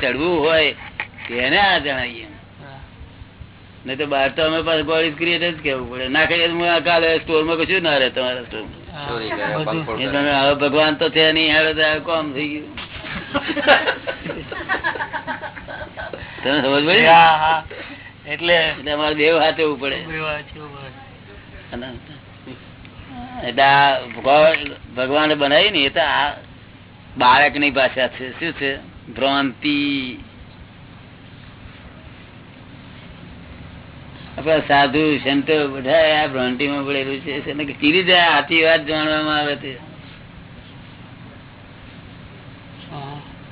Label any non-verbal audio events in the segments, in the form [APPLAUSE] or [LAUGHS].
ચડવું હોય એને આ જણાવીએ. નહીં તો બહાર તો અમે પાછું ગોળી ક્રિએટ જ કેવું પડે. ના કહીએ હું કાલે સ્ટોરમાં કશું ના રહે તમારા સ્ટોર હવે ભગવાન તો થયા નહીં તો કોમ થઈ ગયું. તમે સમજ પડી. એટલે એટલે અમારે દેવ હાથે એવું પડે. ભગવાને બનાવી ને એ તો આ બાળકની ભાષા છે. શું છે? ભ્રાંતિ. આપડા સાધુ સંતો બધા આ ભ્રાંતિ માં પડેલું છે. ચીરી જાય આથી વાત જાણવામાં આવે છે.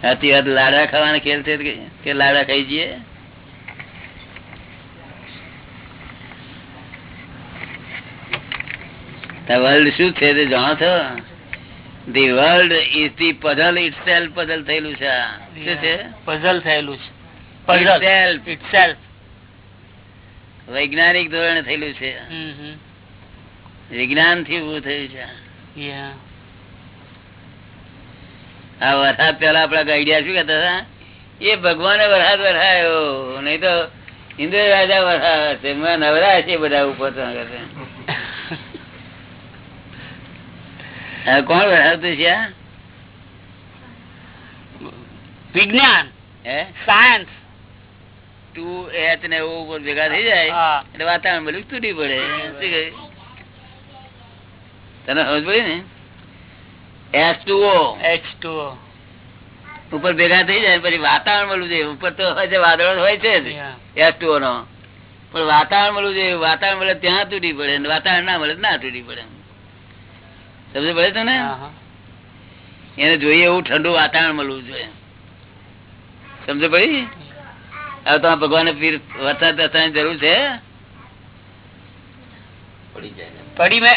આથી વાત લાડા ખાવાના ખેલ છે કે લાડા ખાઈ જઈએ? વર્લ્ડ શું છે તે જાણો છો? The world is the puzzle itself puzzle થયેલું છે. શું છે? પઝલ થયેલું છે. Itself. વૈજ્ઞાનિક ધોરણે થયેલું છે. વિજ્ઞાનથી ઉભું થયું છે. આ વરસાદ પેલા આપડા ગાઈડિયા શું કેતા હતા? એ ભગવાને વરસાદ વરસાયો. નહીં તો ઇન્દ્ર રાજા વરસાવે છે. નવરા છે બધા ઉપર તો આગળ. હવે કોણ વરસાવતું છે? વિજ્ઞાન. સાયન્સ ટુ એચ ને એવું ઉપર ભેગા થઈ જાય એટલે વાતાવરણ બધું તૂટી પડે? તને સમજ પડી ને? H two O H two ઉપર ભેગા થઈ જાય પછી વાતાવરણ મળવું જોઈએ ઉપર તો વાદળો હોય છે એચ ટુ નો. પણ વાતાવરણ મળવું જોઈએ વાતાવરણ મળે ત્યાં તૂટી પડે વાતાવરણ ના મળે ના તૂટી પડે. સમજ પડે તો ને એને જોઈએ એવું ઠંડુ વાતાવરણ મળવું જોઈએ. સમજ પડી હવે તો ભગવાન પીર વરસાદ વરસાદની જરૂર છે. પડી જાય ને. પડી મેં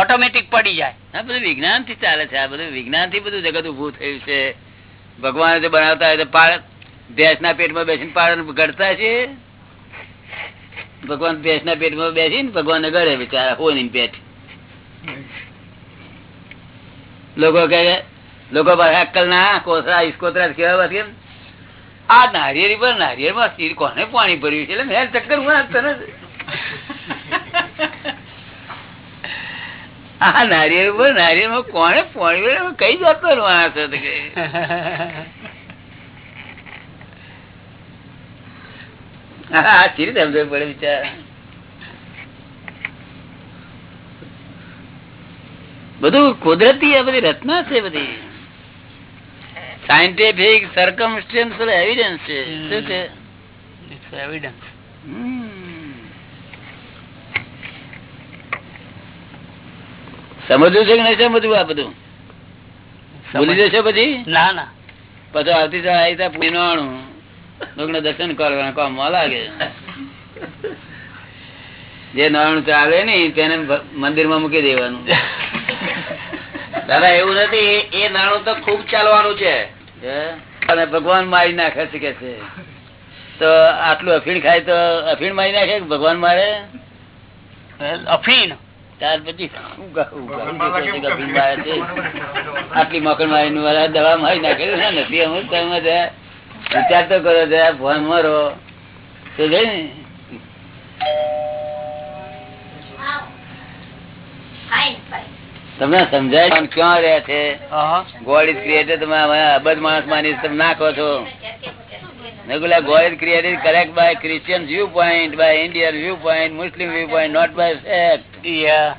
ઓટોમેટિક પડી જાય. હા બધું વિજ્ઞાનથી ચાલે છે. આ બધું વિજ્ઞાનથી બધું જગત ઉભું થયું છે. ભગવાન જે બનાવતા હોય તો પાળ ભેંસ ના પેટમાં બેસીને પાળન ઘડતા છે. ભગવાન ભેંસ ના પેટમાં બેસીને ભગવાન ને ગળે બિચારા હોની પેટ લોકો કહે લોકો પાસે અક્કલ ના, કોસરા ઇસ્કોતરા કેવા બસ આ નારિયેળ પર નારિયેળમાં સ્થિર કોને પાણી ભર્યું છે? એટલે મેં ચક્કરમાં તરત આ નારિયેળ ઉપર નારિયેળમાં કોને પાણી ભર્યું? કઈ જતો માણસ હા ચીરી સમજ પડે વિચાર બધું કુદરતી બધી રચના છે બધી. સાયન્ટિફિક સરકમસ્ટન્શિયલ એવિડન્સ છે. શું છે? સમજવું છે કે નહીં સમજવું આ બધું? ભૂલી જશો પછી? ના ના. પછી આવતી આવી નવાણું લોકોને દર્શન કરવાના કામમાં લાગે. જે નવાણું ચાલે નઈ તેને મંદિરમાં મૂકી દેવાનું. દાદા એવું નથી. એ- નાણું તો ખૂબ ચાલવાનું છે. અને ભગવાન મારી નાખે છે કે છે? તો આટલું અફીણ ખાય તો અફીણ મારી નાખે ભગવાન મારે? અફીણ? ત્યાર પછી આટલી મકર મારી દવા મારી નાખે ને? નથી અમુક તમે વિચાર તો કરો જરા ભગવાન મારો. તો છે ને? તમને સમજાય ક્યાં રહ્યા છે? ગોડ ઇઝ ક્રિએટેડ તમે અબજ માણસ માની તમે ના કહો છો Regular God is created correct by Christian viewpoint, by Indian viewpoint, Muslim viewpoint, not by fact. Yeah.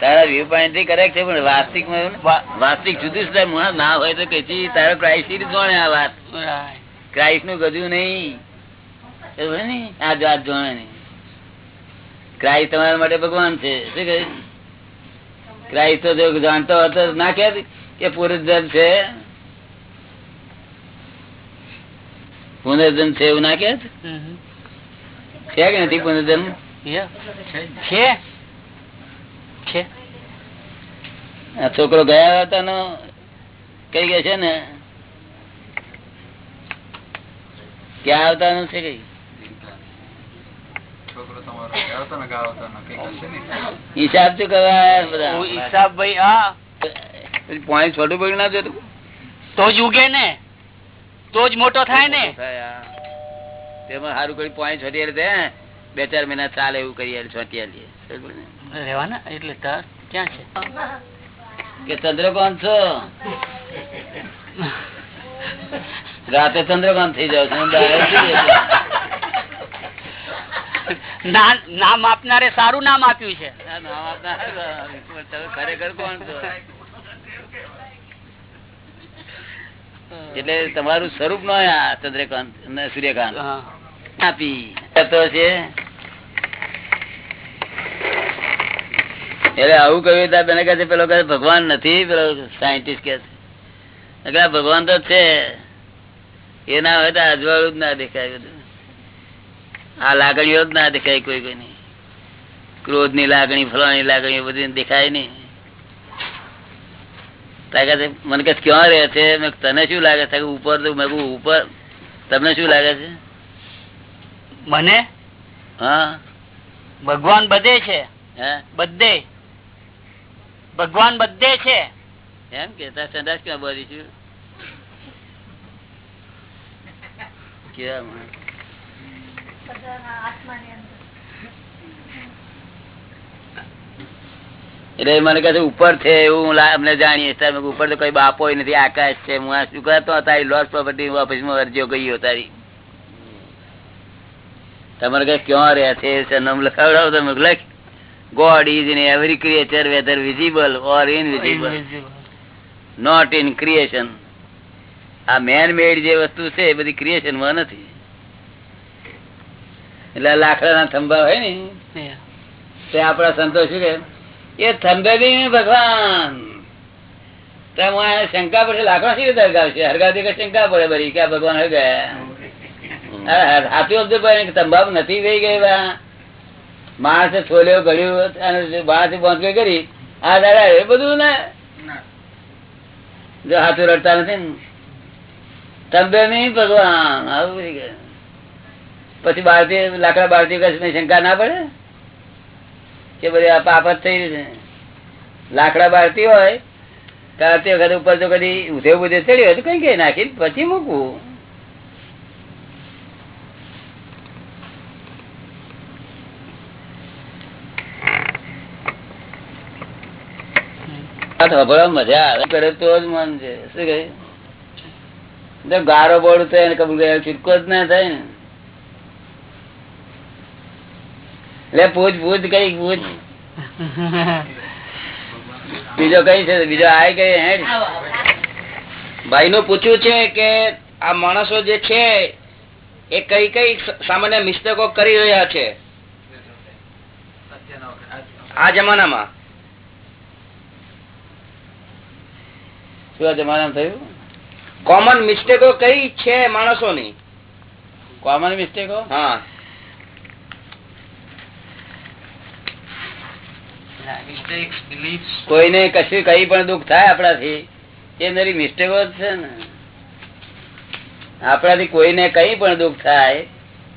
તારા વ્યૂ પોઈન્ટથી કરેક્ટ છે પણ વાસ્તવિક વા- જુદી જ માણસ ના હોય તો કે તારો ક્રાઇસ્ટ જોણે આ વાત? ક્રાઇસ્ટનું ગજું નહીં? આ જાત જોણે નહીં ક્રાઇસ્ટ તમારા માટે ભગવાન છે. શું કહ્યું? ક્રાઇસ્ટ જો જાણતો હતો ના કે પુનર્જન છે? પુનર્જન છે એવું ના કે. છે કે નથી પુનર્જન. છે. છે. આ છોકરો ગયા હતા નો કઈ ગયા છે ને? ક્યાં નું કઈ હિસાબ શું કરવા બધા? હિસાબ ભાઈ હા. પછી છોટું પડી ના જતું તો જ ઉગે ને. તો જ મોટો થાય ને. તેમાં સારું કરી પોઈન્ટ છોટી દે બે ચાર મહિના ચાલે એવું કરી છોટી આલીએ રહેવાના? એટલે તાર ક્યાં છે? કે ચંદ્રકાંત છો? રાતે ચંદ્રકાંત થઈ જાવ છો. નામ આપનારે સારું નામ આપ્યું છે. ખરેખર કોણ એટલે તમારું સ્વરૂપ નો ચંદ્રકાંત ને સૂર્યકાંત. આપી. છે. એટલે આવું કહ્યું ત્યાં બેને કહે પેલો કહે ભગવાન નથી પેલો સાયન્ટિસ્ટ કે છે. ભગવાન તો છે. એ ના હોય તો અજવાળું જ ના દેખાય બધું. આ લાગણીઓ જ ના દેખાય કોઈ કોઈ ની ક્રોધની લાગણી ફલાણી લાગણી બધી દેખાય છે, મને કે ક્યાં રહે છે? તને શું લાગે? છે ઉપર તો મેં ઉપર. તમને શું લાગે છે? મને? હા. ભગવાન બધે છે. હે? બધે. ભગવાન બધે છે. એમ કે તાર સંદાસ ક્યાં બોલીશું [LAUGHS] કેવા. એટલે મને કહે ઉપર છે એવું અમને જાણીએ ઉપર તો કઈ બાપો નથી, આકાશ છે. હું શું કરતો તારી લોસ પ્રોપર્ટી ઓફિસમાં અરજીઓ ગઈ તારી. તમારે કઈ ક્યાં રહ્યા છે? સરનામું લખાવડાવો તમે. લખ God is in every creature whether visible or invisible not in creation આ મેન મેડ જે વસ્તુ છે, એ બધી ક્રિએશનમાં નથી. એટલે લાકડા ના થંભા હોય ને તે આપણા સંતો શું કે એ થંભે બી ભગવાન. શંકા પડે લાકડા શી રીતે હરગાવશે? હરગાવતી શંકા પડે બરી કે ભગવાન હર ગયા હાથું ભાઈ તંબાકુ નથી થઈ ગઈ માણસે છોલ્યો ગળ્યું અને માણસે પહોંચવી કરી આ દાદા એ બધું ને. જો હાથું રડતા નથી ને. તંબે નહીં ભગવાન. આવું પછી બાળતી લાકડા બાળતી કચ્છ શંકા ના પડે? કે બધી આ પાપત થઈ છે. લાકડા બાળતી હોય કાઢતી વખતે ઉપર તો કદી ઉધે ઉધે ચડી હોય તો કઈ કઈ નાખી પછી મૂકવું. તો મજા આવે. કરે તો જ મન છે. શું કહે? ગારો બોલું થાય કબૂલ છૂટકો જ ના થાય ને. લે પૂછ પૂછ કઈ પૂછ. બીજો કઈ છે? બીજો આય કઈ હેડ. ભાઈ નું પૂછ્યું છે કે આ માણસો જે છે એ કઈ કઈ સામાન્ય મિસ્ટેકો કરી રહ્યા છે? આ જમાનામાં. શું આ જમાનામાં થયું? કોમન મિસ્ટેકો કઈ છે માણસોની? કોમન મિસ્ટેકો હા. કોઈને કશું કઈ પણ દુઃખ થાય આપણાથી એ મારી મિસ્ટેકો જ છે ને. આપણાથી કોઈને કઈ પણ દુઃખ થાય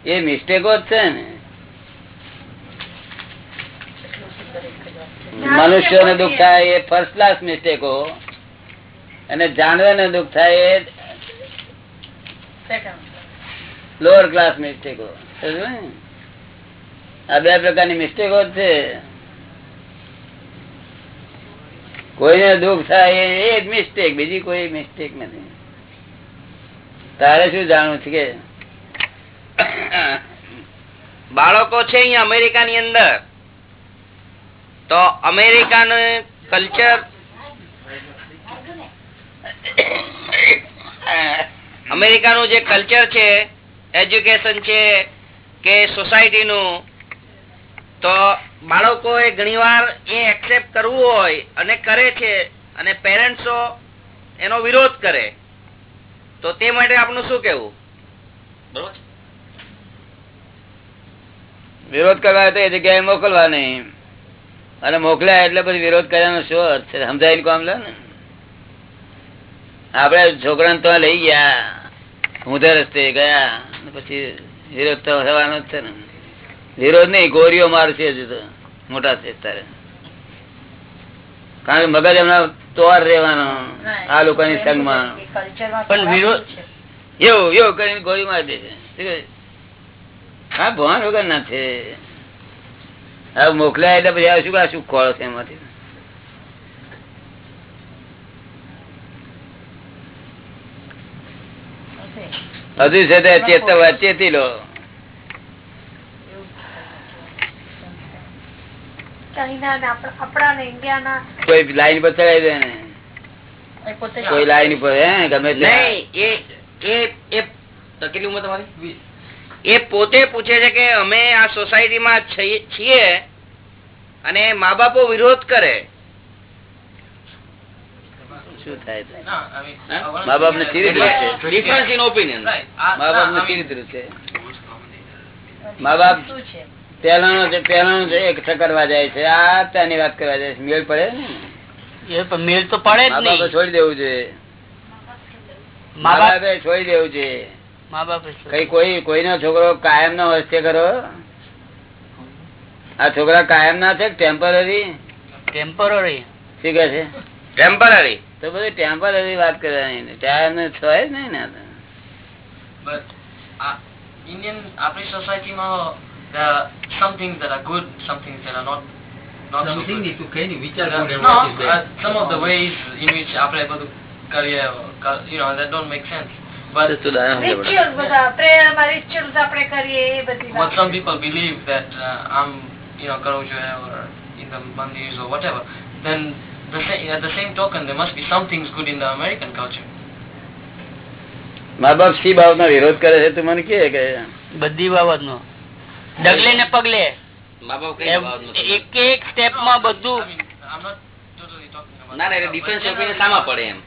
એ મિસ્ટેકો જ છે ને. મનુષ્યોને દુઃખ થાય એ ફર્સ્ટ ક્લાસ મિસ્ટેકો અને જાનવરને દુઃખ થાય એ લોઅર ક્લાસ મિસ્ટેકો આ બે પ્રકારની મિસ્ટેકો જ છે. કોઈને દુઃખ થાય એ જ મિસ્ટેક બીજી કોઈ મિસ્ટેક નથી. તારે શું જાણવું છે કે? બાળકો છે અહીંયા અમેરિકાની અંદર. તો અમેરિકા નું કલ્ચર અમેરિકા નું જે કલ્ચર છે, એજ્યુકેશન છે, કે સોસાયટી નું તો બાળકો એ ઘણીવાર એ એક્સેપ્ટ કરવું હોય અને કરે છે અને પેરેન્ટ્સો એનો વિરોધ કરે. તો તે માટે આપનું શું કેવું બરોબર. વિરોધ કરવા તો એ જગ્યાએ મોકલવા નહીં અને મોકલ્યા એટલે પછી વિરોધ કર્યાનો શું અર્થ છે? સમજાય કામ લે ને? આપડે છોકરાને તો લઈ ગયા. હું રસ્તે ગયા. અને પછી વિરોધ તો થવાનો જ છે ને. વિરોધ નહીં ગોરીઓ મારશે હજુ તો. મોટા છે તારે કારણ કે મગજ એમના તોર રહેવાનો આ લોકોની સંગમાં. પણ વિરોધ એવું એવું કરીને ગોળી મારી દે છે? હા ભાન વગર ના છે. હવે મોકલ્યા એટલે પછી શું શું ખોળો છે એમાંથી? હજુ છે ચેતવા ચેતી લો ચાઇના ને આપણા આપણા ને ઇન્ડિયાના કોઈ લાઈન પર ચડાવી દે ને. પોતે કોઈ લાઈન પર હે ગમે તે નહીં એ એ એ કેટલી ઉંમર તમારી? એ પોતે પૂછે છે કે અમે આ સોસાયટીમાં છીએ- છીએ અને મા બાપો વિરોધ કરે. શું થાય? મા બાપ ને ચીરી છે? ડિફરન્સ ઇન ઓપિનિયન મા બાપ ને ચીરી છે? મા બાપ પેલાનો છે એક કરવા જાય છે આ ત્યાંની વાત કરવા જાય છે. મેળ પડે ને? એ મેળ તો પડે જ નહીં. છોડી દેવું જોઈએ મા બાપે છોડી દેવું જોઈએ મા બાપે કઈ કોઈ કોઈનો છોકરો કાયમ નો હસ્તે કરો. આ છોકરા કાયમ ના છે ટેમ્પરરી ટેમ્પરરી શું કે છે? ટેમ્પરરી તો બધી ટેમ્પરરી વાત કરવાની ટાયર ને છો જ નહીં ને આ ઇન્ડિયન આપણી સોસાયટીમાં there are some things that are good, some things that are not not so Something good. એ તું કઈને વિચાર No, કરે no, what is uh, bad. some of the ways in which આપણે બધું કરીએ, ક- you know, that don't make sense. But rituals બધા પ્રેયરમાં rituals આપણે કરીએ એ બધી what વાત some people believe that uh, I'm, you know, કરું છું or in the મંદિર or whatever, then the same, at the same token there must be some things good in the American culture. મા બાપ C બાબત વિરોધ કરે છે તું મને કે કે બધી બાબત નો ડગલે ને પગલે. એક એક સ્ટેપમાં બધું ના ના ડિફરન્સ ઓપિનિયન સામા પડે એમ.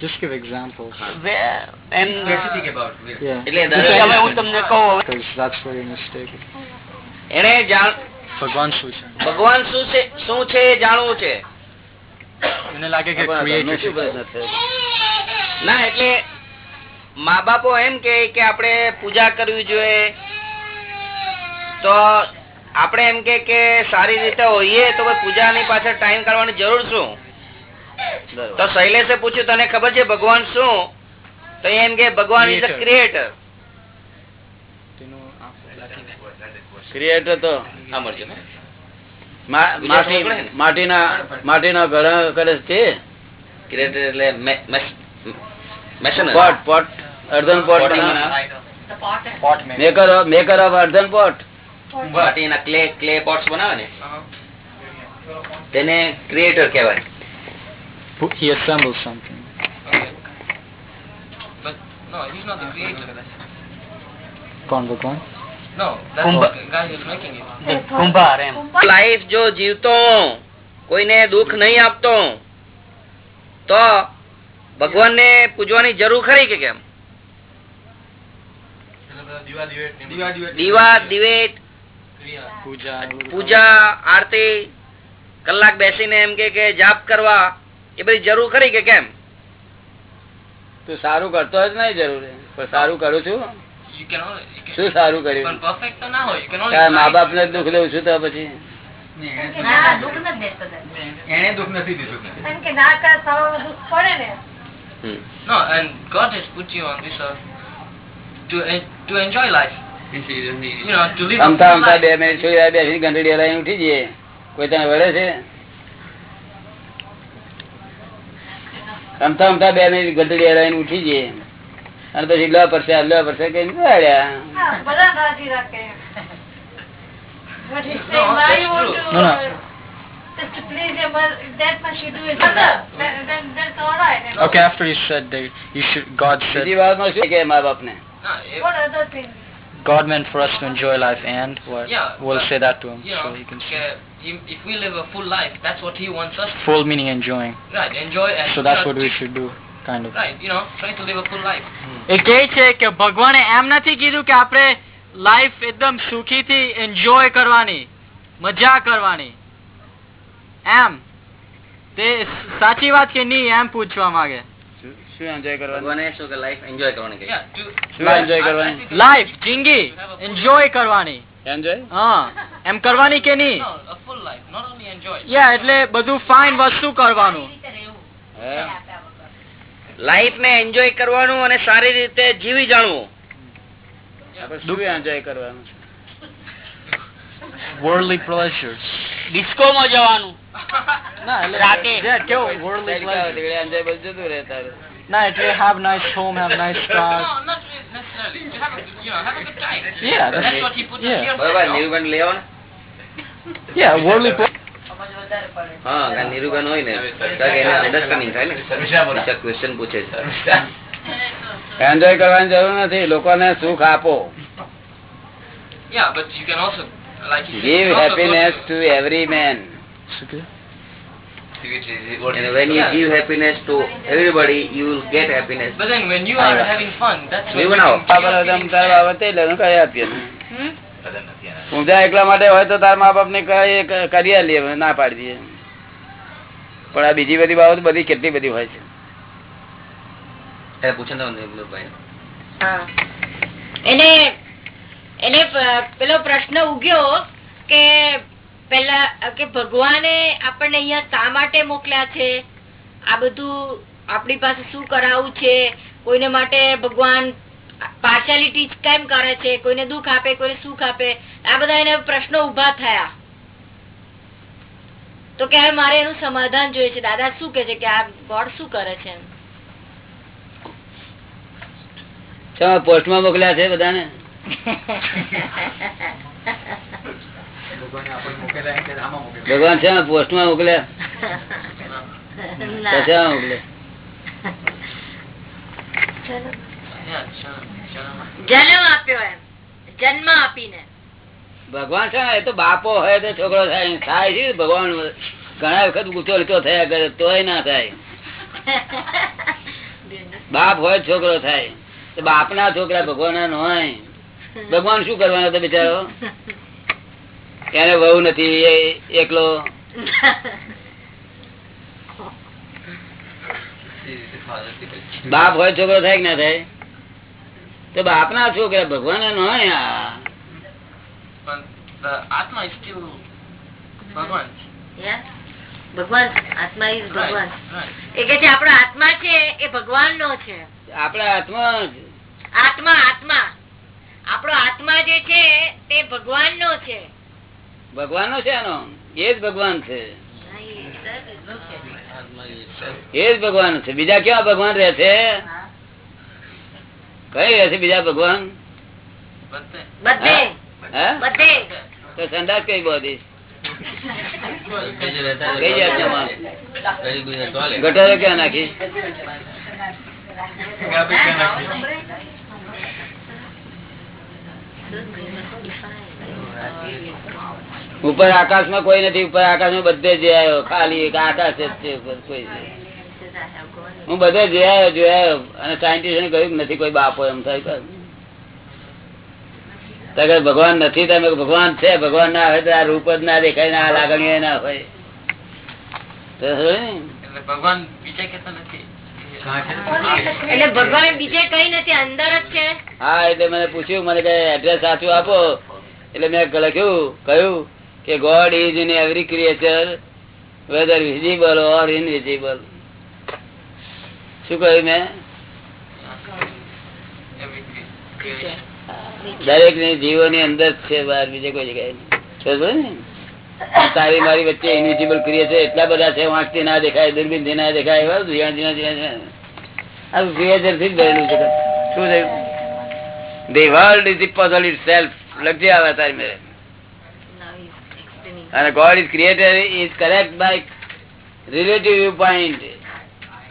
Just give examples. Where and Specific about it. Yeah. એટલે હું તમને કહું Because that's where you're mistaken. એને જાણ ભગવાન શું છે? ભગવાન શું છે શું છે એ જાણવું છે? મને લાગે કે ક્રિએટર શું છે? ના એટલે મા બાપો એમ કે કે આપણે પૂજા કરવી જોઈએ તો આપણે એમ કે કે સારી રીતે હોઈએ તો પૂજા ની પાછળ ટાઈમ કાઢવાની જરૂર શું? તો શૈલેષે પૂછ્યું તને ખબર છે ભગવાન શું? તો એમ કે ભગવાન ઇઝ અ ક્રિએટર ક્રિએટર તો? માટીના માટીના ઘડા કરે છે ક્રિએટર એટલે મેશન pot pot earthen pot maker of earthen pot માટીના ક્લે ક્લે પોટ્સ બનાવે ને Uh-huh. તેને ક્રિએટર કહેવાય he assembles something Okay. But no, he's not the creator. કોણ No, that's Kumbha- the guy who's making it. કુંભાર એમ કુંભાર. Life જો જીવતો કોઈને દુઃખ નહીં આપતો તો ભગવાનને પૂજવાની જરૂર ખરી કે કેમ દિવા દીવા દીવા દિવેટ પૂજા આરતી કલાક બેસીને એમ કે કે જાપ કરવા એ બધી જરૂર ખરી કે કેમ? તું સારું કરતો જ નહીં જરૂર. પણ સારું કરું છું. શું સારું કર્યું? મા બાપ ને દુઃખ દઉં છું તો પછી. એને દુઃખ નથી દીધું કે ના દુઃખ પડે ને. No, and God has put you on this earth to to enjoy life. You know, to live a અમતા full અમતા life. બે મિનિટ સુધી આ બેસી ઘંટડી હલાવીને ઉઠી જઈએ કોઈ તને વળે છે અમતા અમતા બે મિનિટ ઘંટડી હલાવીને ઉઠી જઈએ અને પછી લો પડશે લો પડશે કઈ વાળ્યા હા, બધા રાજી રાખે But he's saying, No, why that's you want true. to, No, no. uh, just to please your mother, if that much you do is enough, then, then that's all right. And Okay, after he said that you should, God said બીજી વાતમાં શું કે મા બાપ ને No, if- What other thing? God meant for us to enjoy life and what? Yeah, we'll but, say that to him you so know, he can see. uh, if- if we live a full life, that's what He wants us to. Full meaning enjoying. Right, enjoy and So that's you know, what we should do, kind of. Right, you know, try to live a full life. એ કે છે કે ભગવાને એમ નથી કીધું કે આપણે life એકદમ સુખીથી enjoy કરવાની મજા કરવાની એમ તે સાચી વાત કે નહીં એમ પૂછવા માંગે શું એન્જોય કરવાનું? શું કે લાઈફ એન્જોય કરવાની કહી? Yeah, to, શું એન્જોય કરવાની? લાઈફ જિંદગી એન્જોય કરવાની. એન્જોય હા એમ કરવાની કે નહીં? No, a full life, not યા એટલે બધું ફાઇન વસ્તુ કરવાનું. લાઈફ ને એન્જોય કરવાનું અને સારી રીતે જીવી જાણવું. શું એન્જોય કરવાનું? Worldly pleasures. ડિસ્કોમાં જવાનું. [LAUGHS] ના એટલે રાતે. કેવું worldly pleasures. એટલે બધું જતું રહે તારું. ના એટલે have nice home, have nice cars. No, not really necessarily. To have a, you know, have a good time. Yeah, that's, That's what he put yeah. us here for. બરાબર નીરુબેન લઈ આવો ને Yeah, worldly pleasures. હા કારણ નીરુબેન હોય ને કારણ કે એને અન્ડરસ્ટેન્ડિંગ થાય ને ક્વેશ્ચન પૂછે છે એન્જોય કરવાની જરૂર નથી લોકોને સુખ આપો Yeah, but you can also, like you said, give you can also go happiness to- to every man And when you give happiness to everybody you will get happiness But then when you are having fun, that's when Even you now. can give your feelings તારા back. બાબતે એટલે એનું કરી આપીએ ઊંધા એકલા માટે હોય તો તારા મા બાપ ને કરી આલીએ ના પાડી દઈએ પણ આ બીજી બધી બાબત બધી કેટલી બધી હોય છે એ પૂછે ને નીરુબેનભાઈ. હા. એને એને પેલો પ્રશ્ન ઉગ્યો કે પેલા કે ભગવાને આપણને અહિયાં શા માટે મોકલ્યા છે? આ બધું આપણી પાસે શું કરાવવું છે? કોઈને માટે ભગવાન પાર્શિયાલિટી કેમ કરે છે? કોઈને દુઃખ આપે કોઈને સુખ આપે? આ બધા એને પ્રશ્નો ઊભા થયા. તો કે હવે મારે એનું સમાધાન જોઈએ છે. દાદા શું કે છે કે આ ગોડ શું કરે છે પોસ્ટમાં મોકલ્યા છે બધાને. [LAUGHS] ભગવાન છે પોસ્ટમાં મોકલ્યા. તો મોકલે Yeah, sure, sure. જન્મ આપ્યો એમ. જન્મ આપીને. ભગવાન છે એ તો બાપો હોય તો છોકરો થાય. થાય છે ભગવાન. ઘણા વખત ઊંચો નીચો થયા કરે તોય ના થાય. બાપ હોય છોકરો થાય. તો બાપ ના છોકરા ભગવાન ના હોય. ભગવાન શું કરવાનો હતો બિચારો? એને વહુ નથી એકલો? બાપ હોય છોકરો થાય કે ના થાય? તો બાપ ના છોકરા ભગવાન ના. ભગવાન આત્મા ઇઝ ભગવાન Right, right. એ કે છે આપણો આત્મા છે એ ભગવાન નો છે. આપણા આત્મા આત્મા આત્મા. આપણો આત્મા જે છે તે ભગવાન નો છે. ભગવાન નો છે એનો? એ જ ભગવાન છે. એ જ ભગવાન છે. બીજા કેવા ભગવાન રહે છે? કઈ રહે છે બીજા ભગવાન? તો સંદાસ કઈ બોધી. ગટરો ક્યાં નાખી? ઉપર આકાશમાં કોઈ નથી ઉપર આકાશમાં બધે જે આવ્યો ખાલી એક આકાશ જ છે ઉપર કોઈ હું બધે જે આવ્યો જોયો અને સાયન્ટિસ્ટ કહ્યું નથી કોઈ બાપો એમ થાય તો. તો કે ભગવાન નથી તમે ભગવાન છે ભગવાન ના હોય તો આ રૂપ જ ના દેખાય ના લાગણીઓ ના હોય. ભગવાન બીજા કેતા નથી. એટલે ભગવાન બીજે કઈ નથી અંદર જ છે. હા એટલે મને પૂછ્યું મને કઈ એડ્રેસ સાચું આપો. એટલે મેં લખ્યું કહ્યું કે God is in every creature whether visible or invisible શું કહ્યું મેં દરેકની જીવો ની અંદર છે બહાર, બીજે કોઈ જગ્યાએ. ને? તારી મારી વચ્ચે ઇનવિઝિબલ ક્રિએચર એટલા બધા છે, વાંચતી ના દેખાય દૂરબીનથી ના દેખાય, એવા ઝીણા ઝીણા ઝીણા ઝીણા. આ ક્રિએચરથી જ ભરેલું છે શું થયું the world is the puzzle itself લગજી આવે તારી મેરે અને God is creator is correct by relative view point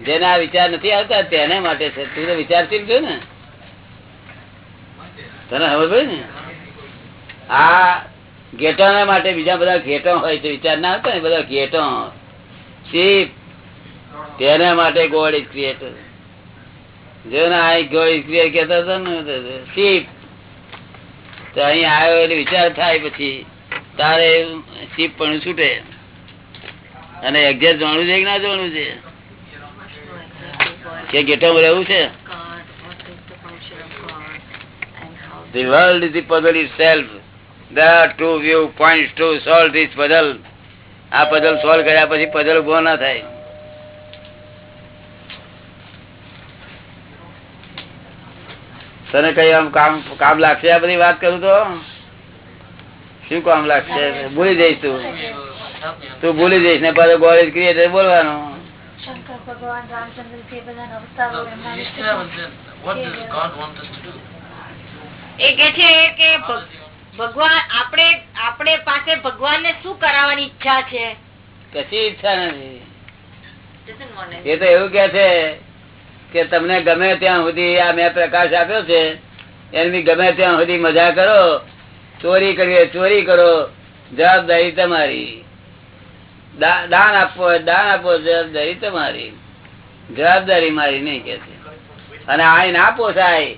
જેના વિચાર નથી આવતા, તેને માટે છે. તું તો વિચારશીલ છો ને? તને ખબર પડે ને? આ ઘેટા માટે બીજા બધા ઘેટો હોય છે વિચાર ના આવતા ને? બધા ઘેટો. શીપ. તેના માટે ગોડ ઇઝ ક્રિએટર જો ને આ ગોડ ઇઝ ક્રિએટ કહેતા હતા ને? શીપ. તો અહીં આવ્યો એટલે વિચાર થાય પછી. તારે શીપ પણ છૂટે. અને એક્ઝેક્ટ જાણવું છે કે ના જાણવું છે? કે ગેટમ રહેવું છે? The world is the puzzle itself. There are two view points to solve this puzzle. આ પઝલ સોલ્વ કર્યા પછી પઝલ ઊભો ના થાય. તને કઈ આમ કામ કામ લાગશે આ બધી વાત કરું તો? શું કામ લાગશે ભૂલી જઈશ તું. તું ભૂલી જઈશ ને પાછો ઇઝ ક્રિએટર બોલવાનું શંકર ભગવાન રામચંદ્ર જે બધા અવતારો? એ કે છે કે આપણે આપણે પાસે ને શું કરાવવાની ઈચ્છા છે કશી ઈચ્છા નથી. એ તો એવું કે છે કે તમને ગમે ત્યાં સુધી આ મેં પ્રકાશ આપ્યો છે એની ગમે ત્યાં સુધી મજા કરો ચોરી કરીએ ચોરી કરો. જવાબદારી તમારી. દાન આપવો દાન આપવો જવાબદારી તમારી. જવાબદારી મારી નહીં કે અને આ આપો સાહેબ.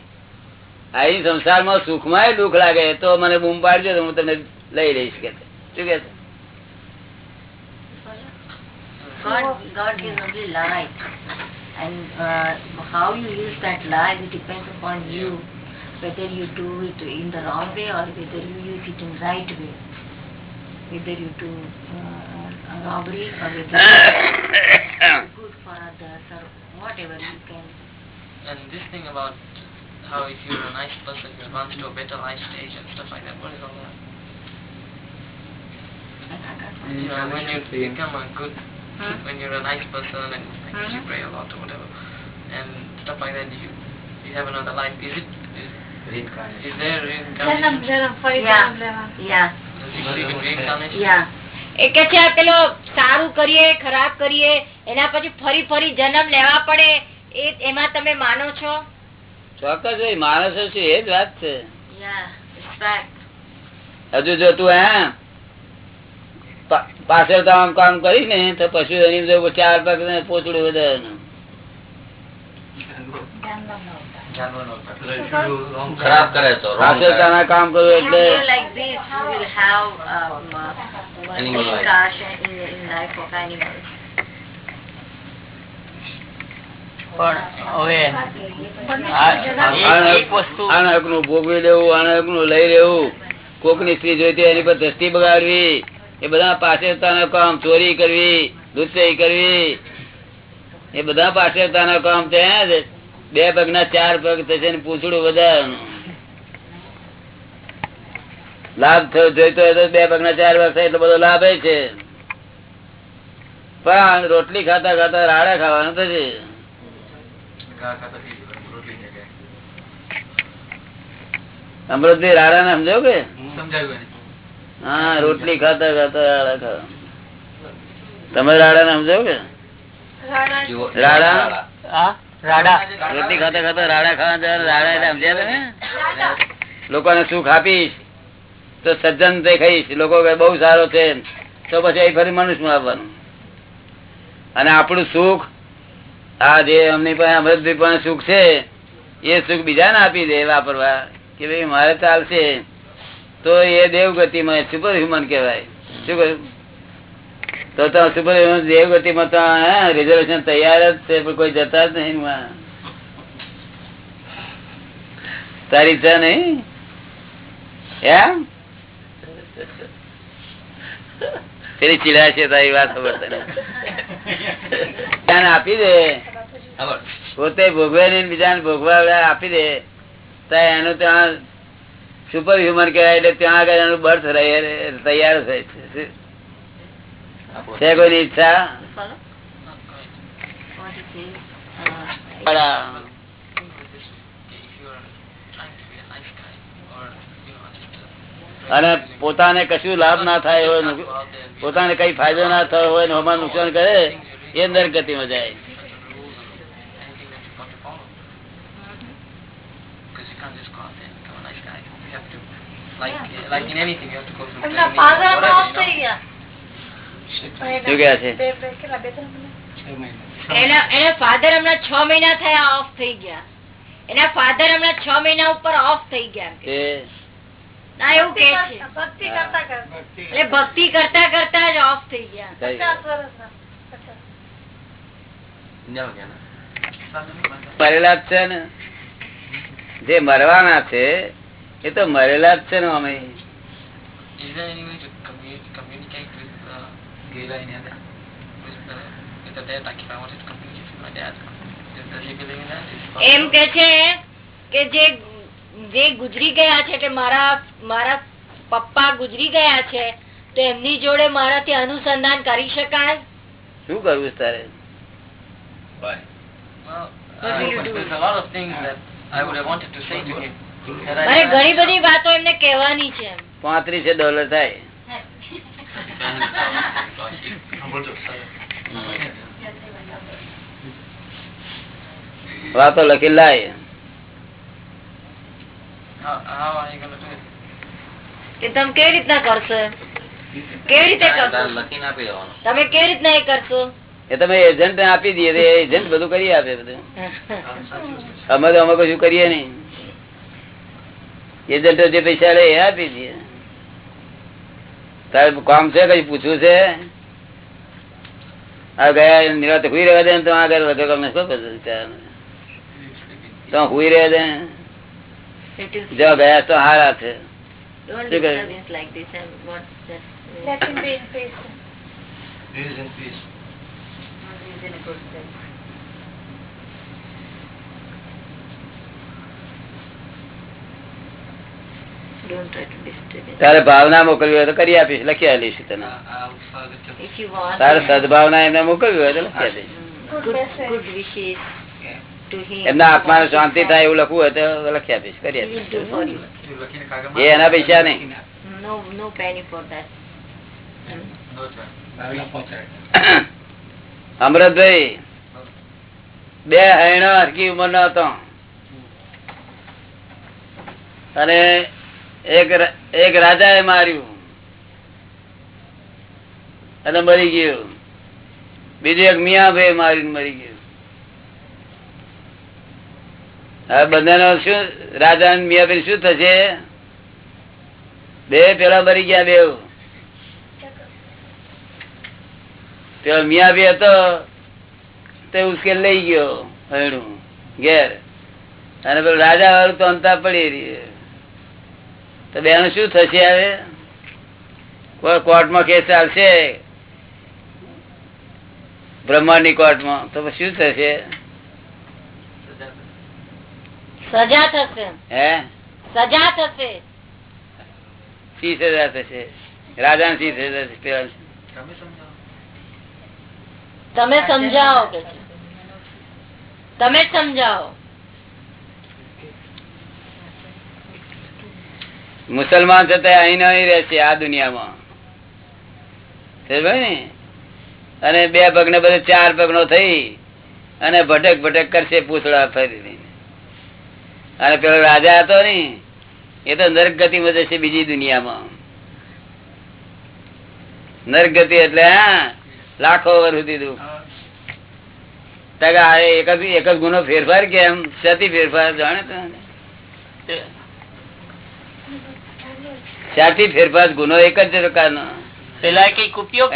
અહીં સંસારમાં સુખમાં દુઃખ લાગે તો મને બૂમ પાડજો તો હું તમને લઈ લઈશ કે શું કે and uh, how you use that light depends upon you, whether you do it in the wrong way or whether you use it in the right way, whether you do uh, a robbery or whether you [COUGHS] do good for others or whatever you can. And this thing about how if you're a nice person, you advance to a better life stage and stuff like that. What is all that? You know, when you become a good, when you're a nice person and like, you pray a lot or whatever, and stuff like that, you you have another life. Is it is, is there reincarnation? Janam, janam, Yeah. Yeah, reincarnation? yeah. એ કે છે પેલો સારું કરીએ ખરાબ કરીએ એના પછી ફરી ફરી જન્મ લેવા પડે એ એમાં તમે માનો છો ચોક્કસ માણસો છે એ જ વાત છે. હજુ જો તું હે પાછળ કામ કામ કરી ને તો પછી એની ચાર પગ પોચડું વધારે ખરાબ કરે તો કામ કરવું એટલે ભોગવી લેવું આના નું લઈ લેવું. કોકની સ્ત્રી જોઈતી એની પર દ્રષ્ટિ બગાડવી. એ બધા પાછળતાના કામ ચોરી કરવી લુચ્ચાઈ કરવી. એ બધા પાછળતાના કામ ત્યાં જ બે પગ ના ચાર પગ થશે ને પૂછડું વધારવાનું. લાભ થયો જોઈતો હોય તો બે પગ ના ચાર પગ થાય એટલો બધો લાભ છે. પણ રોટલી ખાતા ખાતા રાડા ખાવાનું થશે. અમૃતભાઈ રાડા ને સમજો કે? હા રોટલી ખાતા ખાતા રાડા ખાવા તમે રાડા ને સમજો કે? રાડા? રોટલી ખાતા ખાતા રાડા ખાવા રાડા એટલે સમજ્યા તમે? લોકોને સુખ આપીશ, તો સજ્જન દેખાઈશ લોકો બહુ સારો છે. તો પછી એ ફરી મનુષ્ય આપવાનું અને આપણું સુખ, આ જે અમની પાસે અમૃતભાઈ પણ સુખ છે, એ સુખ બીજાને આપી દે વાપરવા. કે ભાઈ, મારે ચાલશે તો એ દેવગતિમાં સુપર હ્યુમન કહેવાય. શું કહ્યું? તો તો સુપર દેવગતિમાં તો રિઝર્વેશન તૈયાર જ છે પણ કોઈ જતા જ નહીં તારી ઈચ્છા નહીં? એમ? પેલી ચીડા છે તારી વાત ખબર તને? આપી દે. પોતે ભોગવે બીજા બીજાને ભોગવા આપી દે. ત્યાં એનું ત્યાં સુપર હ્યુમન કહેવાય એટલે ત્યાં આગળ એનું બર્થ તૈયાર થાય છે. છે કોઈની ઈચ્છા uh, અને પોતાને કશું લાભ ના થાય એવો પોતાને કઈ ફાયદો ના થયો હોય ને નુકસાન કરે એ નરગતિમાં જાય like, like in anything, you have to go through ગયા છે? મહિના? એના એના ફાધર હમણાં છ મહિના થયા ઓફ થઈ ગયા. એના ફાધર હમણાં છ મહિના ઉપર ઓફ થઈ ગયા. એમ કે. તે ના એવું કે છે. ભક્તિ કરતા કરતા એટલે ભક્તિ કરતા કરતા જ ઓફ થઈ ગયા? મરેલા જ છે ને? જે મરવાના છે એ તો મરેલા જ છે ને અમે Is there any way to commu- communicate with, uh, with, the, with the dead? Like if I wanted to communicate with my dad, that? It એમ? કે છે કે જે જે ગુજરી ગયા છે એટલે મારા મારા પપ્પા ગુજરી ગયા છે તો એમની જોડે મારાથી અનુસંધાન કરી શકાય શું કરવું તારે Well, What will you uh, do? there's a lot of things that I would have wanted to say to him. that I મારે never ઘણી બધી વાતો એમને કહેવાની છે. પાંત્રીસે ડોલર થાય વાતો લખી લાય? તમે કેવી રીતના કરશો? કેવી રીતે કરશો? તમે કેવી રીતના એ કરશો? એ તમે એજન્ટ આપી દઈએ એજન્ટ બધું કરી આપે બધું. [LAUGHS] અમે તો અમે કશું કરીએ નહીં. એજન્ટ જે પૈસા લે એ આપી દઈએ. તારે કામ છે કઈ પૂછવું છે આ ગયા નિરાત હુઈ રહ્યા દે તો આગળ વધે કામ શું બધું ત્યાં? તો હુઈ રહ્યા દે જો ગયા તો હારા છે Let him be in peace. He is in peace. is in a good state. Don't try to disturb it. તારે ભાવના મોકલવી હોય તો કરી આપીશ લખી આપીશ તને. તારે સદભાવના એમને મોકલવી હોય તો લખી આપીશ. એમના આત્મા શાંતિ થાય એવું લખવું હોય તો લખી આપીશ કરી. આપીશ. એ એના પૈસા નહીં. અમૃતભાઈ બે હૈણો હરકી ઉંમર નો હતો અને એક રાજા એ માર્યું. અને મરી ગયું. બીજું એક મિયાભાઈ મારીને મરી ગયું. હવે બંને શું રાજા અને મિયાભાઈ શું થશે? બે પેલા મરી ગયા બે. પેલો મિયાભાઈ હતો, તે ઉશ્કેલ લઈ ગયો હૈણું ઘેર. અને પેલો રાજા વાળું તો અંતા પડી રહ્યું. તો બેનું શું થશે હવે? કોર્ટમાં કેસ ચાલશે? બ્રહ્માંડની કોર્ટમાં. તો શું થશે? સજા થશે. હે? સજા થશે. શી સજા થશે? રાજા સજા તમે સમજાવો. તમે જ સમજાવો. મુસલમાન છતાં અહીં નહીં રહેશે આ દુનિયામાં? અને બે પગ ને બધે ચાર પગ થઈ અને ભટક ભટક કરશે પૂછડા ફરી અને પેલો રાજા હતો ને, એ તો નર્ક ગતિ માં જશે બીજી દુનિયામાં. નર્ક ગતિ એટલે, હા, લાખો વર્ષ સુધી દુઃખ. એક જ ગુનો ફેરફાર કેમ સતી ફેરફાર? જાણે તો ફેરફાર ગુનો એક જ પ્રકારનો. પેલા કંઈક ઉપયોગ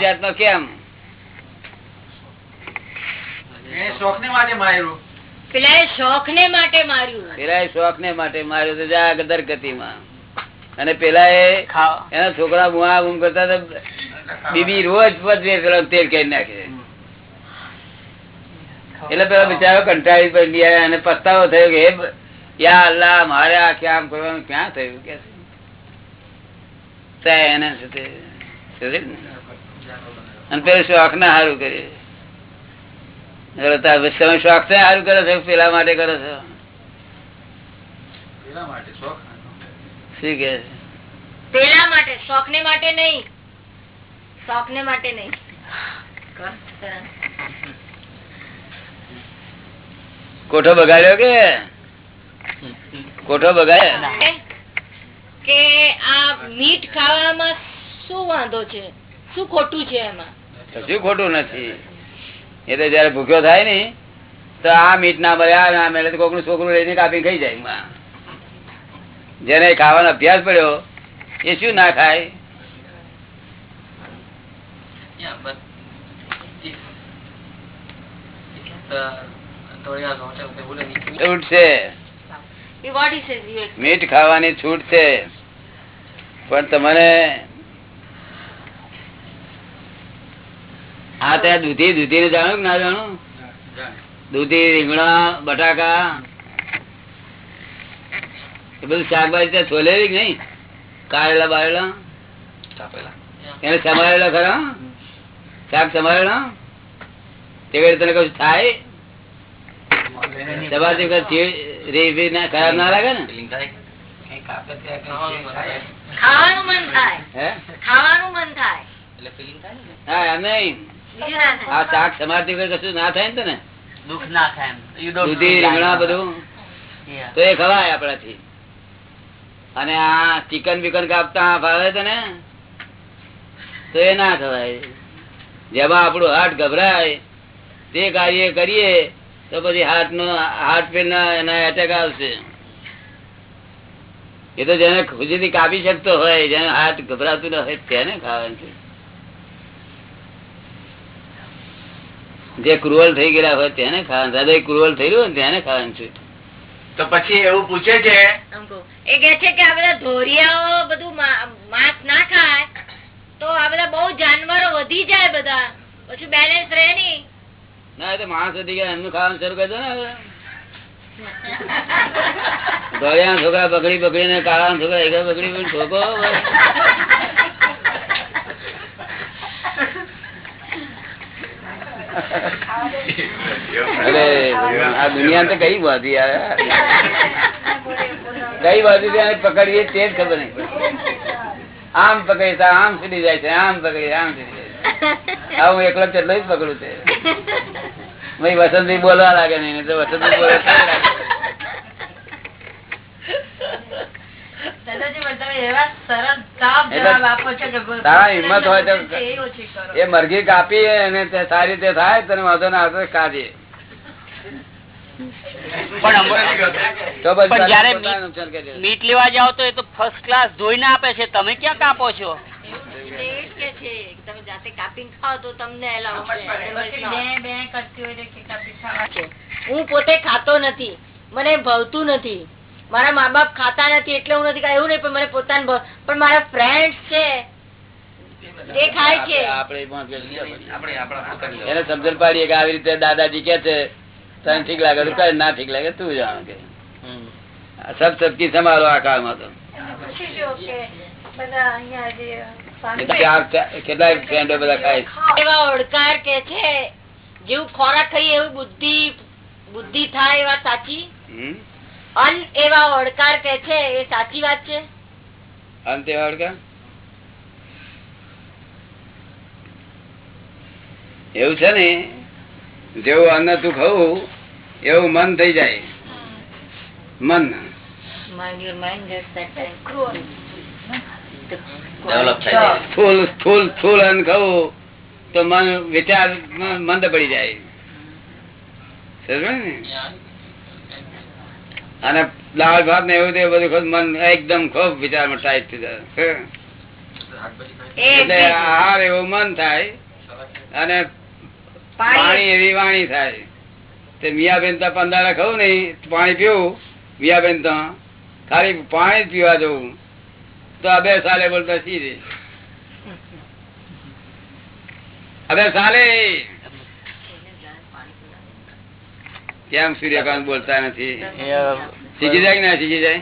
જાતનો કેમ? પેલા શોખ ને માટે માર્યું. પેલા શોખ ને માટે માર્યો તો જા ગદર ગતિમાં અને પેલા એ એના છોકરા બુઆ બુમ કરતા તો બીબી રોજ પદવે પેલો તેલ કરી નાખે. એટલે પેલા બિચારો કંટાળી પડી ગયા અને પસ્તાવો થયો કે યા અલ્લાહ મારે આ ક્યાં કરવાનું ક્યાં થયું? કે? ત્યાં એને? અને પેલું શોખ ના સારું કર્યું એટલે તાર પછી તમે શોખ છે સારું કરો છો? પેલા માટે કરો છો? શું કે પેલા માટે શોખ ને માટે નહીં. શોખ ને માટે નહીં. કોઠો બગાડ્યો કે? કોઠો બગાડ્યો? કે આ મીઠ ખાવામાં શું વાંધો છે? શું ખોટું છે એમાં? કશું ખોટું નથી? એ તો જયારે ભૂખ્યો થાય ને તો આ મીઠ ના મળે આ ના મળે તો કોકનું છોકરું લઈને કાપી ખાઈ જાય જેને ખાવાનો અભ્યાસ પડ્યો એ શું ના ખાય? Yeah, મીઠ ખાવાની છૂટ છે. પણ તમારે હા ત્યાં દૂધી દૂધી ને જાણો કે ના જાણો દૂધી રીંગણા બટાકા. એ બધું શાકભાજી ત્યાં છોલેલી કે નહીં? કારેલા બારેલા? એને સમારેલા ખરા? શાક સમારેલા તે તને કશું થાય? ચપાતી વખત ના ખરાબ ના? લાગે ને ખાવાનું મન થાય. ખાવાનું મન થાય. એટલે ફિલિંગ થાય ને? હા નહીં. બીજું ના. થાય આ શાક સમારતી કશું ના થાય ને તને? દુઃખ ના થાય દૂધી રીંગણા બધું? તો એ ખવાય આપણાથી. અને આ ચિકન બિકન કાપતા ભાવે તને? તો એ ના ખવાય. જેમાં આપણું હાર્ટ ગભરાય તે કાર્ય કરીએ તો પછી હાર્ટ નો હાર્ટ પેન એના એટેક આવશે. એ તો જેને ખુશીથી કાપી શકતો હોય જેને હાથ ગભરાતું ન હોય તેને ખાવાનું છે. જે ક્રુઅલ થઈ ગયેલા હોય તેને ખાવાનું હૃદય ક્રુઅલ થયેલું હોય તેને ખાવાનું છે. તો પછી એવું પૂછે છે એ કે છે કે આ બધા ધોરિયાઓ બધું મા- માંસ ના ખાય તો આ બધા બહુ જાનવરો વધી જાય બધા. પછી બેલેન્સ રહે નહીં. ના તો માણસ વધી ગયા, એમનું ખાવાનું શરૂ કરી દો ને ગળ્યા છોકરા બગડી બગડી ને કાળા છોકરા એક બગડી અરે, આ દુનિયા તો કઈ બાધી યાર? કઈ બાજુ ત્યાં પકડીએ તે જ ખબર નહીં. આમ પકડી આમ સુધી જાય છે, આમ પકડી આમ સુધી આ હું એકલો કેટલો જ પકડું છે ભાઈ વસંતભાઈ બોલવા લાગે નહીં તો વસંતભાઈ બોલે એ મરઘી કાપી અને સારી રીતે થાય તને વાંધો ના આવે તો કાઢીએ પણ જ્યારે મીટ- લેવા જાઓ તો એ તો ફર્સ્ટ ક્લાસ ધોઈને આપે છે. તમે ક્યાં કાપો છો? કે છે તમે જાતે કાપીને ખાઓ તો તમને. હું પોતે ખાતો નથી. મને ભાવતું નથી. મારા મા બાપ ખાતા નથી એટલે હું નથી એવું નહીં પણ મને પોતાને પણ મારા ફ્રેન્ડ છે. તે ખાય છે. આપણે એ પણ કરીએ. આપણે આપણા પોતાની એને સમજણ પાડીએ કે આવી રીતે દાદાજી કે છે તને ઠીક લાગે તો ના ઠીક લાગે તું જાણ કે. સબ સબકી સંભાળો આ કાળમાં તો. પૂછી જો કે બધા અહીંયા જે ફ્રેન્ડો બધા ખાય એવા કે છે જેવું ખોરાક ખાઈએ એવું બુદ્ધિ બુદ્ધિ થાય એ સાચી? હમ? એવા ઓડકાર કે છે એ સાચી વાત છે? અંતે વાળકા એવું છે ને જેવું અન્ન તું ખવું એવું મન થઈ જાય. મન. Mind your mind. ક્રૂઅલ થાય સ્થૂલ સ્થૂલ સ્થૂલ અન્ન ખાવું તો મન વિચાર મંદ પડી જાય. અને દાળ ભાત ને એવું બધું મન એકદમ ખૂબ વિચારમાં ટાઈટ થઈ જાય. એટલે આહાર એવું મન થાય અને પાણી એવી વાણી થાય. તે મિયાબેન તો પંદારા ખાવું નહીં પાણી પીવું. મિયાબેન તો ખાલી પાણી જ પીવા જવું. તો અબે સાલે બોલતા સીધે અબે સાલે? કેમ સૂર્યકાંત બોલતા નથી? શીખી જાય ના શીખી જાય?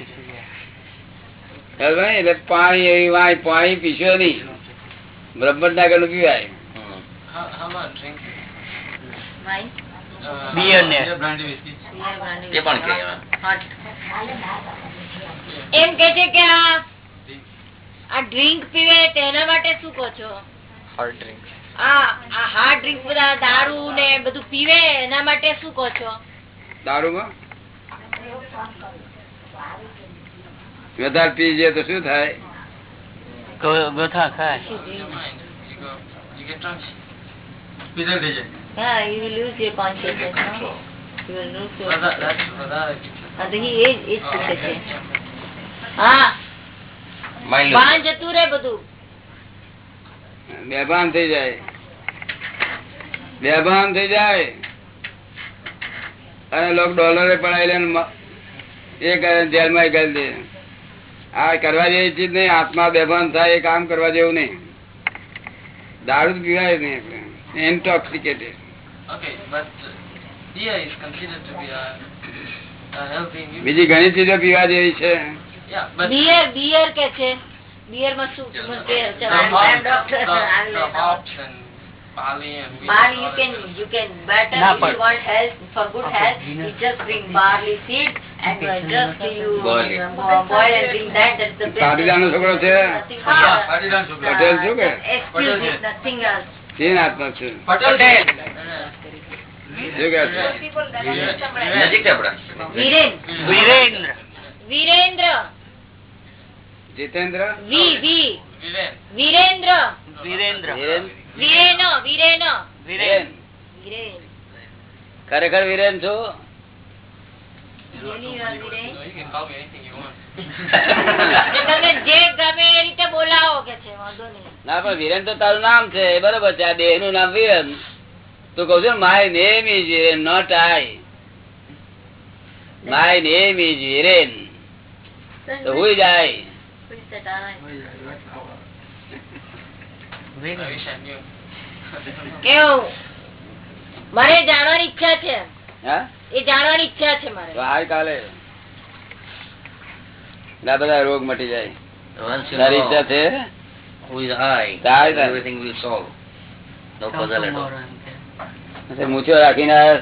એટલે પાણી એવી વાય પાણી પીશો નહીં. બ્રહ્મણ ના પીવાય. એમ કે છે કે આ આ ડ્રિંક પીવે તેના માટે શું કહો છો Hard drinks. આ આ હાર્ડ ડ્રિંક બધા દારૂ ને બધું પીવે એના માટે શું કહો છો દારૂમાં વધારે પી જાય તો શું થાય ગોથા ખાય Your mind. You go, you get drunk. Peter DJ. Yeah, you will lose your consciousness, no? You will lose your... Well, that, that's, well, that, હા, તો એ જ એ જ પૂછે છે હા Mind જતું રે બધું. બેભાન થઈ જાય. બેભાન થઈ જાય. અને લોકો ડોલરે પડાવી લે એ જેલમાં કરી દે. આ કરવા જેવી ચીજ નહીં આત્મા બેભાન થાય એ કામ કરવા જેવું નહીં. દારૂ જ પીવાય નહીં આપણે. ઇન્ટોક્સિકેટેડ બીજી ઘણી ચીજો પીવા જેવી છે. બિયર બિયર કે છે બિયરમાં શું શું barley you can you can better Nah, if but- you want health for good health you just bring barley seed and uh, just you Boil uh, and drink that that's the best. પાટીદારનો છોકરો છે uh, Patel છું કે uh, excuse me, nothing else. ચીન આત્મા છે પટેલ શું કે છે નજીક છે આપડા વિરેન વિરેન્દ્ર વિરેન્દ્ર જીતેન્દ્ર? વી વી. Viren. વિરેન્દ્ર. વિરેન્દ્ર. વિરેન. વિરેન વિરેન. વિરેન. વિરેન. ખરેખર વિરેન છો? [LAUGHS] [LAUGHS] ના પણ વિરેન તો તારું નામ છે બરોબર છે આ દેહનું નામ વીરેન. તું કઉ છું my name is Viren not I my name is Viren તો હુઈ જાય. Knew. કેવું મારે જાણવાની ઈચ્છા છે હા એ જાણવાની ઈચ્છા છે મારે આય કાલે આ બધા રોગ મટી જાય તારી ઈચ્છા છે મૂછો રાખીને આવ્યા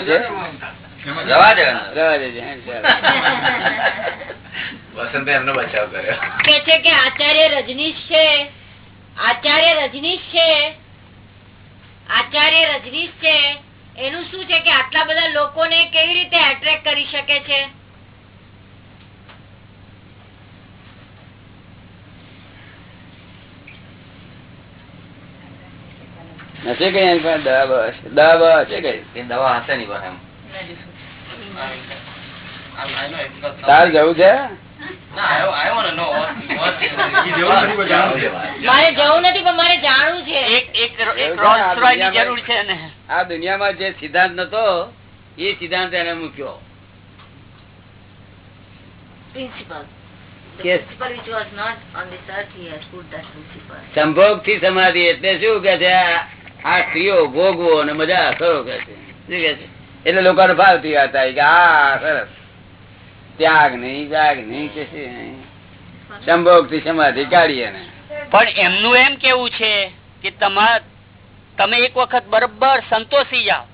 છે દેવાનું. દેજે [LAUGHS] એમનો બચાવ કર્યો. કે છે કે આચાર્ય રજનીશ છે. આચાર્ય રજનીશ છે. આચાર્ય રજનીશ છે. એનું શું છે કે આટલા બધા લોકોને કેવી રીતે એટ્રેક્ટ કરી શકે છે? નથી કઈ દવા છે? દવા છે કઈ એ દવા હશે નહીં પણ એમ. તાર. જવું છે આ દુનિયામાં- જરૂર છે ને આ દુનિયામાં જે સિદ્ધાંત નતો એ સિદ્ધાંત એને મૂક્યો. સંભોગથી સમાધિ એટલે શું કે છે આ- આ સ્ત્રીઓ ભોગવો અને મજા કરો કે છે શું કે છે એટલે લોકોને ભાવતી વાત આવી કે આ સરસ. ત્યાગ નહીં ત્યાગ નહીં કે સંભોગથી સમાધિ કાઢીએ ને. પણ એમનું એમ કેવું છે કે તમે એક વખત બરોબર સંતોષી જાઓ.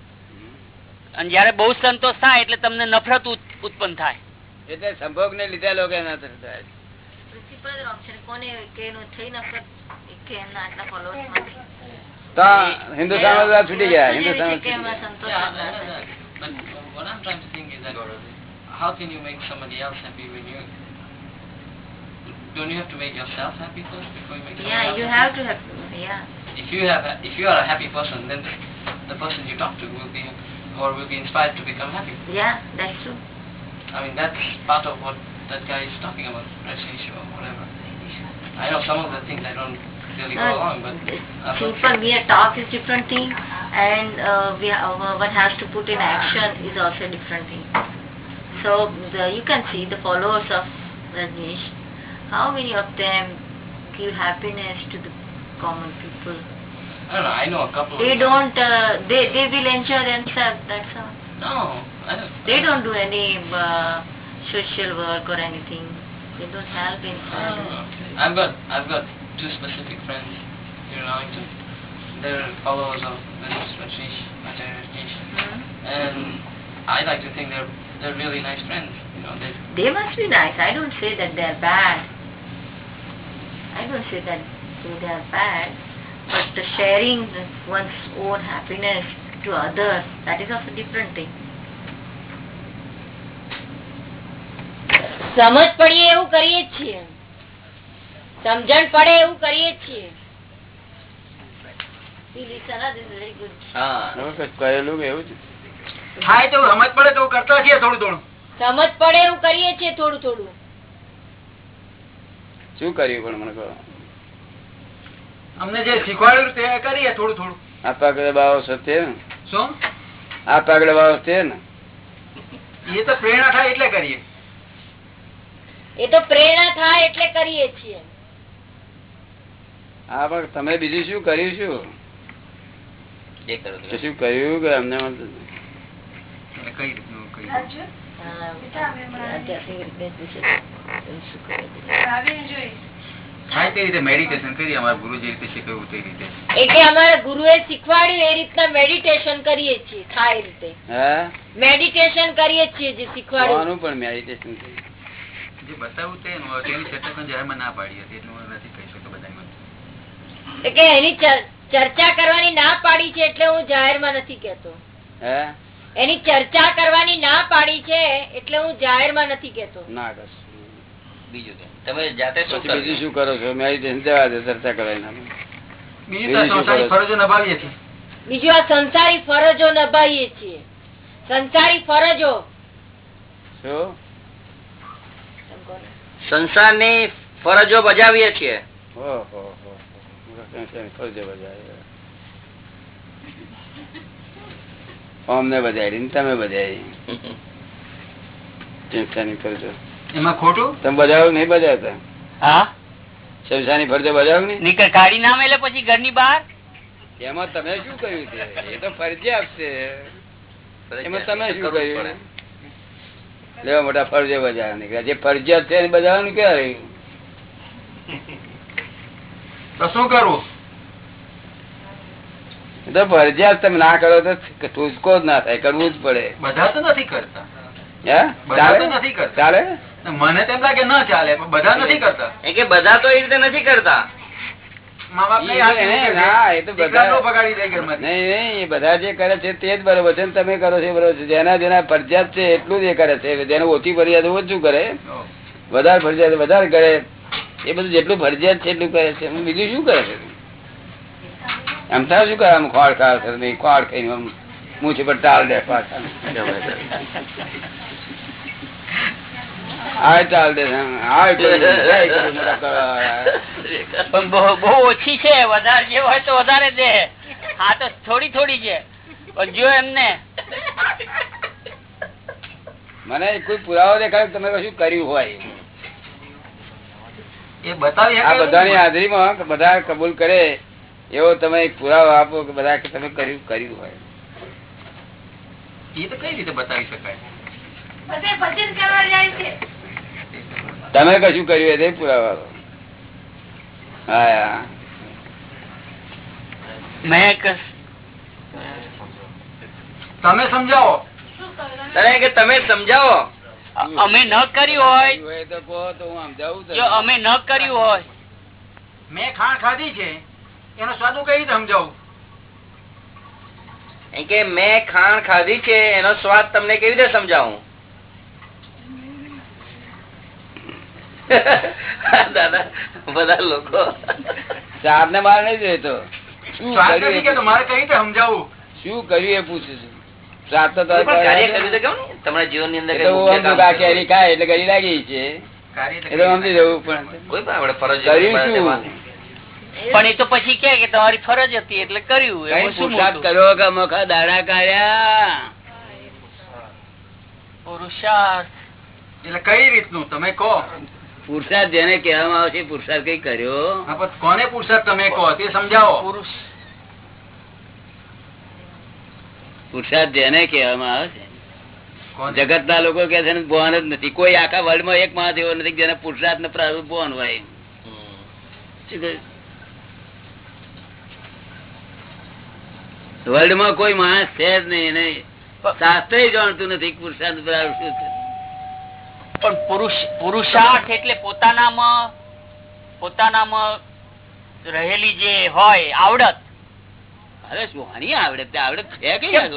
અને જયારે બહુ સંતોષ થાય એટલે તમને નફરત ઉત્પન્ન થાય. એટલે સંભોગ ને લીધે લોકો એના તરફ થાય. Principle જ wrong છે ને કોને કે એનું થઈ નફરત? કે એમના આટલા followers માંથી. તો આ હિન્દુસ્તાન છૂટી ગયા. Hindustan But what I'm trying to think is that how can you make somebody else happy when you don't you have to make yourself happy first before you make yeah, you have to have yeah. If you have if you are a happy person, then the person you talk to will be or will be inspired to become happy. Yeah, that's true. I mean that's part of what that guy is talking about, Rashesh or whatever. I know some of the things I don't really go Uh, along, but Simple, mere talk is different thing and uh, we uh, what has to put in action is also a different thing. So the, you can see the followers of Rajneesh, how many of them give happiness to the common people. I don't know. I know a couple. They of don't, uh, they, they will enjoy themselves, that's all. No, I don't. They don't do any uh, social work or anything. They don't help I inside. I've got I've got two specific friends here in Arlington. They're followers of this Rajesh, Acharya Rajesh, Hmm? and I like to think they're they're really nice friends. You know, they They must be nice. I don't say that they are bad. I don't say that they are bad. But the sharing one's own happiness to others, that is also different thing. સમજ પડીએ એવું કરીએ જ છીએ સમજણ પડે એવું કરીએ છીએ. See, Lisa, na, this is very good. હા. હવે કશું કરેલું કે એવું છે થાય તો સમજ પડે તો કરતા છીએ થોડું થોડું. સમજ પડે એવું કરીએ છીએ થોડું થોડું. શું કર્યું પણ મને અમને જે શીખવાડ્યું તે કરીએ થોડું થોડું. આ પગડે બાવો સત્ય ને? શું? આ પગડે બાવો છે ને? એ તો પ્રેરણા થાય એટલે કરીએ. એ તો પ્રેરણા થાય એટલે કરીએ છીએ. હા પણ તમે બીજું શું કર્યું શું? શું કર્યું કે અમને મેડિટેશન કરીએ અમારા ગુરુ રીતે શીખવ્યું તે રીતે. એ કે અમારા ગુરુએ શીખવાડ્યું એ રીતના મેડિટેશન કરીએ છીએ થાય રીતે. હા? મેડિટેશન કરીએ છીએ જે શીખવાડ્યું. પણ મેડિટેશન એનું તેની ના પાડી હતી એટલું હું નથી કહી શકતો બધાની એ કે એની ચર્ચા કરવાની ના પાડી છે એટલે હું જાહેરમાં નથી કેતો હે? એની ચર્ચા કરવાની ના પાડી છે એટલે હું જાહેરમાં નથી કેતો ના બસ બીજું તમે જાતે બીજું શું કરો છો? મેડિટેશન જવા દે ચર્ચા કરવાની. બીજું તો સંસારી ફરજો નભાવીએ છીએ. બીજું આ સંસારી ફરજો નભાઈએ છીએ. સંસારી ફરજો. શું? સંસારની ફરજો બજાવીએ છીએ. ઓહો ફરજો બજાવે. અમને બજાય ને તમે બજાય સંસારની એમાં ખોટું? તમે બજાવો નહીં બજાવતા હા? શમશાની ફરજો બજાવો કે નીકળ કાઢી ના મેલે પછી ઘરની બહાર. એમાં તમે શું કર્યું છે? એ તો ફરજિયાત આપશે. એમાં તમે શું કહ્યું? કર્યું લેવા મોટા ફરજો બજાવવાની નીકળ્યા. જે ફરજિયાત છે એને બજાવવાનું ક્યાં રહ્યું? તો શું કરવું તો ફરજિયાત તમે ના કરો તો ઠૂસકો જ ના થાય કરવું જ પડે. બધા તો નથી કરતા. હે? બધા તો ચાલે નથી કરતા. ચાલે? મને તેમ લાગે ન ચાલે બધા નથી કરતા. એ કે બધા તો એ રીતે નથી કરતા. મા બાપ ઈ એને- ના, એ તો બધા- બગાડી દે ઘરમાં નહીં નહીં એ બધા જે કરે છે તે જ બરોબર છે તમે કરો છો એ બરોબર છે. જેના જેના ફરજિયાત છે એટલું જ એ કરે છે. જેને ઓછી ફરિયાદ ઓછું કરે વધારે ફરજિયાત વધારે કરે. એ બધું જેટલું ફરજિયાત છે એટલું કરે છે. બીજું શું કરે છે? એમ થાય શું કરે? આમ ખોળ કરે નહીં ખોળ ખાઈને આમ મૂછ પર ટાળ દે. પણ બહુ ઓછી છે. વધારે જે હોય તો વધારે દે. હા તો થોડી થોડી છે. પણ જો એમને મને કોઈ પુરાવો દેખાય તમે કશું કર્યું હોય. આ બધાની હાજરીમાં બધા કબૂલ કરે એવો તમે એક પુરાવો આપો કે બધા તમે કર્યું કર્યું હોય. એ તો કઈ રીતે બતાવી શકાય? બધે ભજન કરવા જાય છે. તમે કશું કર્યું પુરાવો આપો. હા હા. મેં તમે સમજાવો. શું કે તમે સમજાવો? અમે ન કર્યું હોય. તો કહો તો હું સમજાવું અમે ન કર્યું હોય. મેં ખાણ ખાધી છે. એનો સ્વાદ હું કઈ રીતે સમજાવું? કે મેં ખાણ ખાધી છે એનો સ્વાદ તમને કેવી રીતે સમજાવું? [LAUGHS] દાદા બધા લોકો. ચાર ને નહીં મારે કઈ રીતે સમજાવું? શું કર્યું એ પૂછે છે? ચાર તો કોઈ તારે પણ કાર્ય કર્યા કર્યું તો કેમ ને? તમારા જીવનની અંદર કઈ તો હું મુખ્ય સમજુ કામ કે આ કેરી ખાય એટલે ગળી લાગી છે. સમજી જવું પણ કોઈ પણ ફરજ પણ એ તો પછી કે કે તમારી ફરજ હતી એટલે કર્યું. શું પુરુષાર્થ કે મખા દાડા કાઢ્યા? પુરુષાર્થ એટલે કઈ રીતનું? તમે કહો. પુરુષાર્થ જેને કહેવામાં આવે છે પુરુષાર્થ કઈ કર્યો? કોને પુરુષાર્થ તમે કહો? તે સમજાવો. પુરુષ. પુરુષાર્થ જેને કહેવામાં આવે છે. જગત ના લોકો કે છે ને જ નથી. કોઈ આખા વર્લ્ડમાં એક માણસ એવો નથી જેને પુરુષાર્થ ને પ્રારૂપ ભાન હોય વર્લ્ડમાં કોઈ માણસ છે જ નહીં એને શાસ્ત્ર જાણતું નથી પુરુષાર્થ પ્રારૂપ શું છે. પણ પુરુષ પુરુષાર્થ એટલે પોતાનામાં પોતાનામાં રહેલી જે હોય આવડત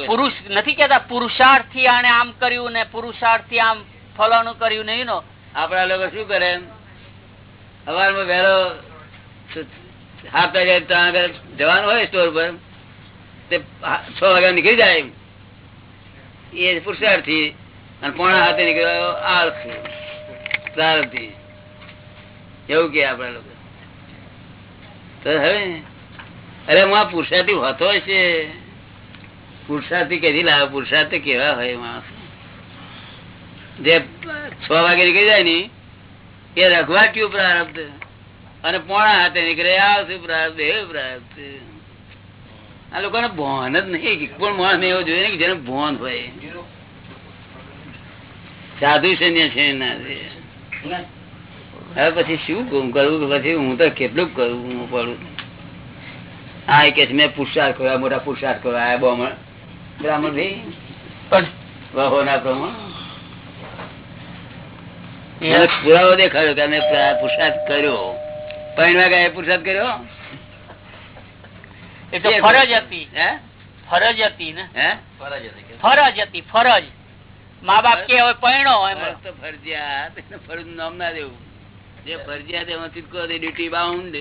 પુરુષ નથી કેતા પુરુષાર્થી આને આમ કર્યું ને પુરુષાર્થી આમ ફલાણું કર્યું નહીં નો આપડા લોકો શું કરે સવારમાં વહેલો જવાનું હોય સ્ટોર પર તે છ વાગ્યા નીકળી જાય એ પુરુષાર્થી અને પોણા હાથે નીકળ્યો આળસી એવું કે આપડા લોકો. તો હવે અરે હું આ પુરુષાર્થી હોતો હશે પુરુષાર્થી કદી લાવે? પુરુષાર્થ કેવા હોય માણસ. જે છ વાગે નીકળી જાય ને, એ રઘવાટ્યું પ્રારબ્ધ? અને પોણા હાથે નીકળે આવશે પ્રારબ્ધ, એ પ્રારબ્ધ. આ લોકોને ભોન જ નહીં પણ માણસ ને એવો જોઈએ ને જેને ભોન હોય. સાધુ સન્યાસી ના છે. હવે પછી શું કરું કરવું પછી હું તો કેટલું કરવું પડું. હા કે છે, મેં પુરુષાર્થ કર્યો મોટા પુરુષાર્થ કર્યો આ બ્રાહ્મણ બ્રાહ્મણ ભાઈ? વહોના પ્રમાણ. પુરાવો દેખાડ્યો કે અમે પુરુષાર્થ કર્યો. ત્રણ વાગ્યા એ પુરુષાર્થ કર્યો? એ તો ફરજ હતી. હે? ફરજ હતી ને? હે? ફરજ હતી ફરજ મા બાપ કે હવે પરણો એમ. ફરજ તો ફરજિયાત ફરજ નામ ના દેવું. જે ફરજિયાત એમાંથી ડ્યુટી બાઉન્ડ